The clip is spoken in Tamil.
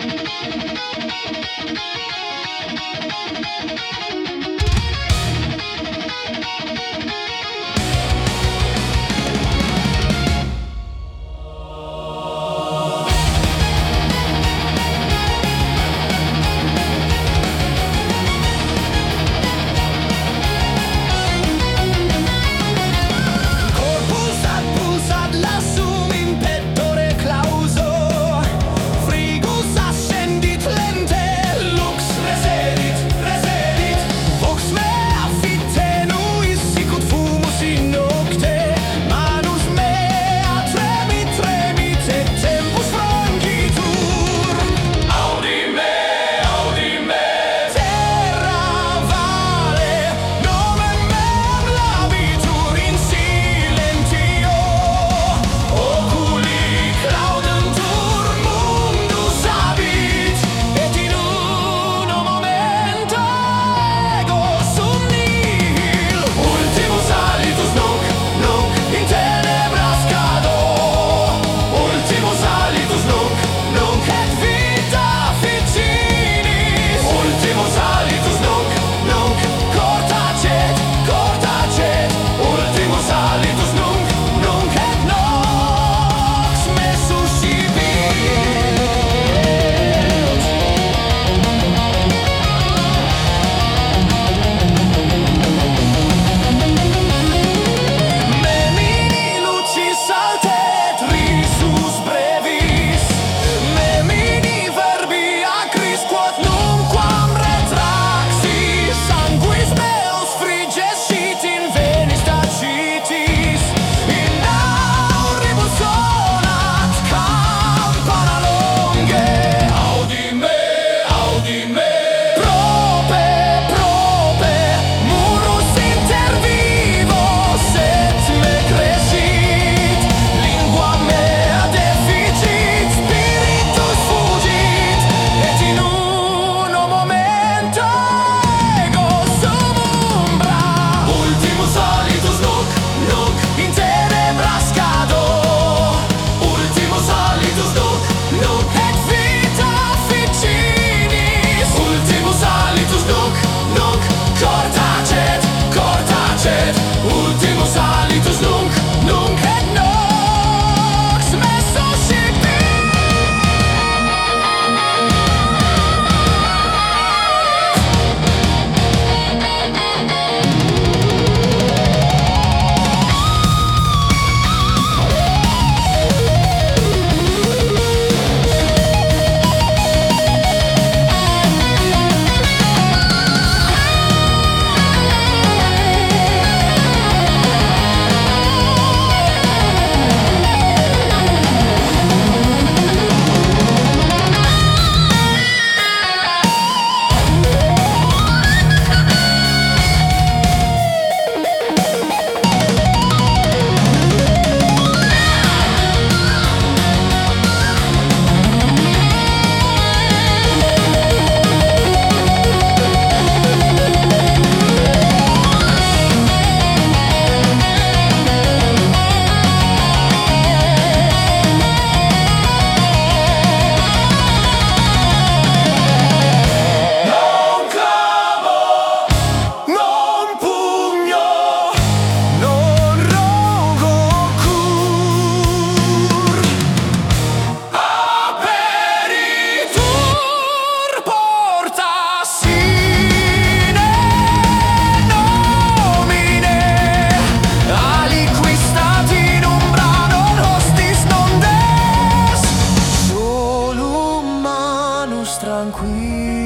Thank you. 亏